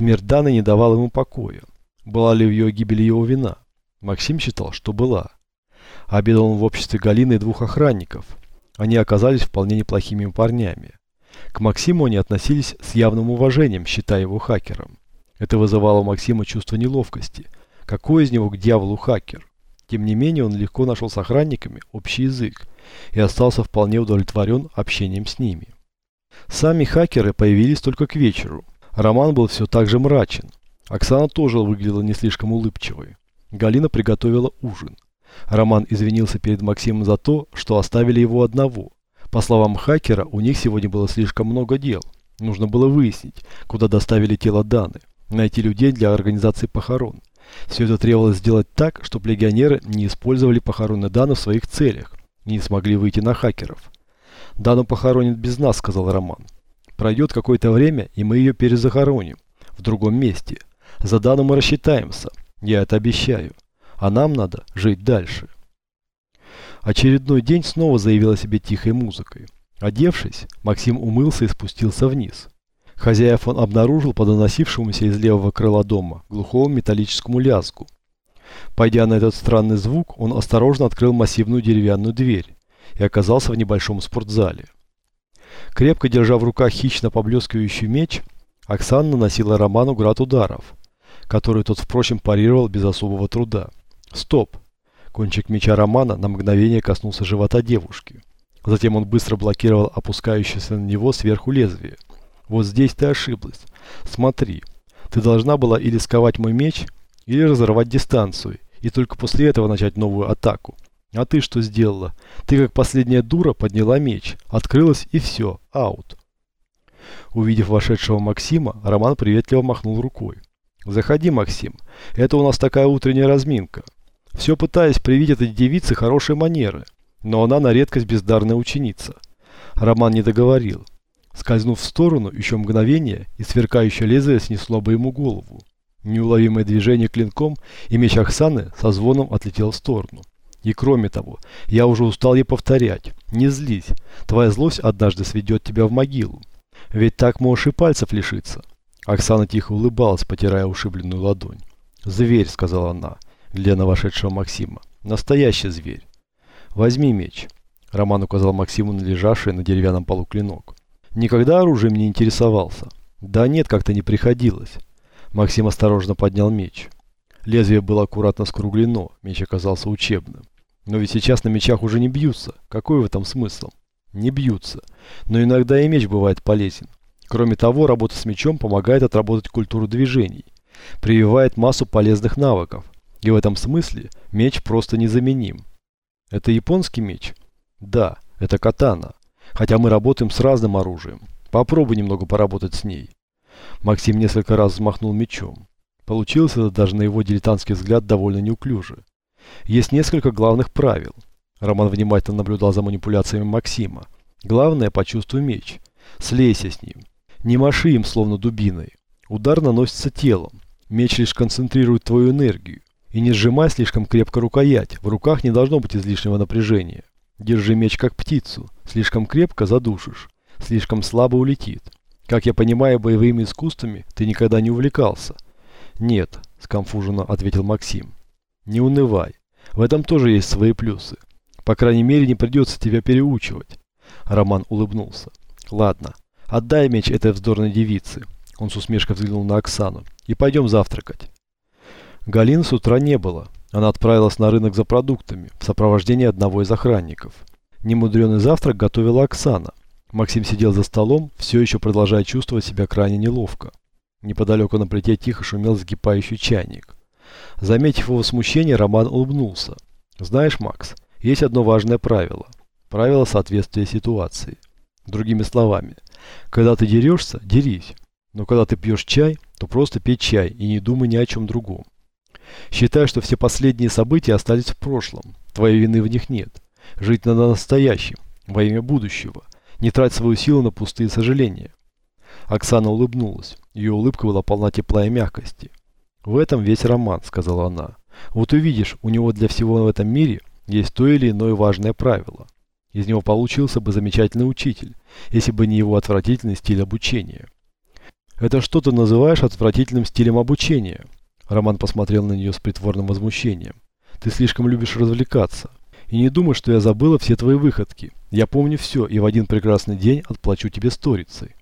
Смерть Даны не давала ему покоя. Была ли в ее гибели его вина? Максим считал, что была. Обедал он в обществе Галины и двух охранников. Они оказались вполне неплохими парнями. К Максиму они относились с явным уважением, считая его хакером. Это вызывало у Максима чувство неловкости. Какой из него к дьяволу хакер? Тем не менее, он легко нашел с охранниками общий язык и остался вполне удовлетворен общением с ними. Сами хакеры появились только к вечеру. Роман был все так же мрачен. Оксана тоже выглядела не слишком улыбчивой. Галина приготовила ужин. Роман извинился перед Максимом за то, что оставили его одного. По словам хакера, у них сегодня было слишком много дел. Нужно было выяснить, куда доставили тело Даны найти людей для организации похорон. Все это требовалось сделать так, чтобы легионеры не использовали похороны Дана в своих целях и не смогли выйти на хакеров. «Дану похоронят без нас», — сказал Роман. «Пройдет какое-то время, и мы ее перезахороним. В другом месте. За Дану мы рассчитаемся. Я это обещаю. А нам надо жить дальше». Очередной день снова заявил о себе тихой музыкой. Одевшись, Максим умылся и спустился вниз. Хозяев он обнаружил по доносившемуся из левого крыла дома глухому металлическому лязгу. Пойдя на этот странный звук, он осторожно открыл массивную деревянную дверь и оказался в небольшом спортзале. Крепко держа в руках хищно поблескивающий меч, Оксана наносила Роману град ударов, который тот, впрочем, парировал без особого труда. Стоп! Кончик меча Романа на мгновение коснулся живота девушки. Затем он быстро блокировал опускающееся на него сверху лезвие. Вот здесь ты ошиблась. Смотри, ты должна была или сковать мой меч, или разорвать дистанцию, и только после этого начать новую атаку. А ты что сделала? Ты как последняя дура подняла меч, открылась и все, аут. Увидев вошедшего Максима, Роман приветливо махнул рукой. «Заходи, Максим. Это у нас такая утренняя разминка. Все пытаясь привить этой девице хорошие манеры, но она на редкость бездарная ученица». Роман не договорил. Скользнув в сторону, еще мгновение, и сверкающее лезвие снесло бы ему голову. Неуловимое движение клинком, и меч Оксаны со звоном отлетел в сторону. И кроме того, я уже устал ей повторять. Не злись, твоя злость однажды сведет тебя в могилу. Ведь так можешь и пальцев лишиться. Оксана тихо улыбалась, потирая ушибленную ладонь. «Зверь», — сказала она, глядя на вошедшего Максима. «Настоящий зверь. Возьми меч». Роман указал Максиму на лежавший на деревянном полу клинок. Никогда оружием не интересовался. Да нет, как-то не приходилось. Максим осторожно поднял меч. Лезвие было аккуратно скруглено, меч оказался учебным. Но ведь сейчас на мечах уже не бьются. Какой в этом смысл? Не бьются. Но иногда и меч бывает полезен. Кроме того, работа с мечом помогает отработать культуру движений. Прививает массу полезных навыков. И в этом смысле меч просто незаменим. Это японский меч? Да, это катана. Хотя мы работаем с разным оружием. Попробуй немного поработать с ней. Максим несколько раз взмахнул мечом. Получилось это даже на его дилетантский взгляд довольно неуклюже. Есть несколько главных правил. Роман внимательно наблюдал за манипуляциями Максима. Главное, почувствуй меч. Слейся с ним. Не маши им, словно дубиной. Удар наносится телом. Меч лишь концентрирует твою энергию. И не сжимай слишком крепко рукоять. В руках не должно быть излишнего напряжения. Держи меч как птицу. Слишком крепко задушишь. Слишком слабо улетит. Как я понимаю, боевыми искусствами ты никогда не увлекался. Нет, скомфуженно ответил Максим. Не унывай. В этом тоже есть свои плюсы. По крайней мере, не придется тебя переучивать. Роман улыбнулся. Ладно, отдай меч этой вздорной девице. Он с усмешкой взглянул на Оксану. И пойдем завтракать. Галины с утра не было. Она отправилась на рынок за продуктами в сопровождении одного из охранников. Немудренный завтрак готовила Оксана. Максим сидел за столом, все еще продолжая чувствовать себя крайне неловко. Неподалеку на плите тихо шумел сгибающий чайник. Заметив его смущение, Роман улыбнулся. «Знаешь, Макс, есть одно важное правило. Правило соответствия ситуации. Другими словами, когда ты дерешься, дерись. Но когда ты пьешь чай, то просто пей чай и не думай ни о чем другом. Считай, что все последние события остались в прошлом. Твоей вины в них нет. Жить надо настоящим, во имя будущего. Не трать свою силу на пустые сожаления. Оксана улыбнулась. Ее улыбка была полна тепла и мягкости. «В этом весь роман», — сказала она. «Вот увидишь, у него для всего в этом мире есть то или иное важное правило. Из него получился бы замечательный учитель, если бы не его отвратительный стиль обучения. Это что ты называешь отвратительным стилем обучения? Роман посмотрел на нее с притворным возмущением. Ты слишком любишь развлекаться. И не думай, что я забыла все твои выходки. Я помню все и в один прекрасный день отплачу тебе сторицей.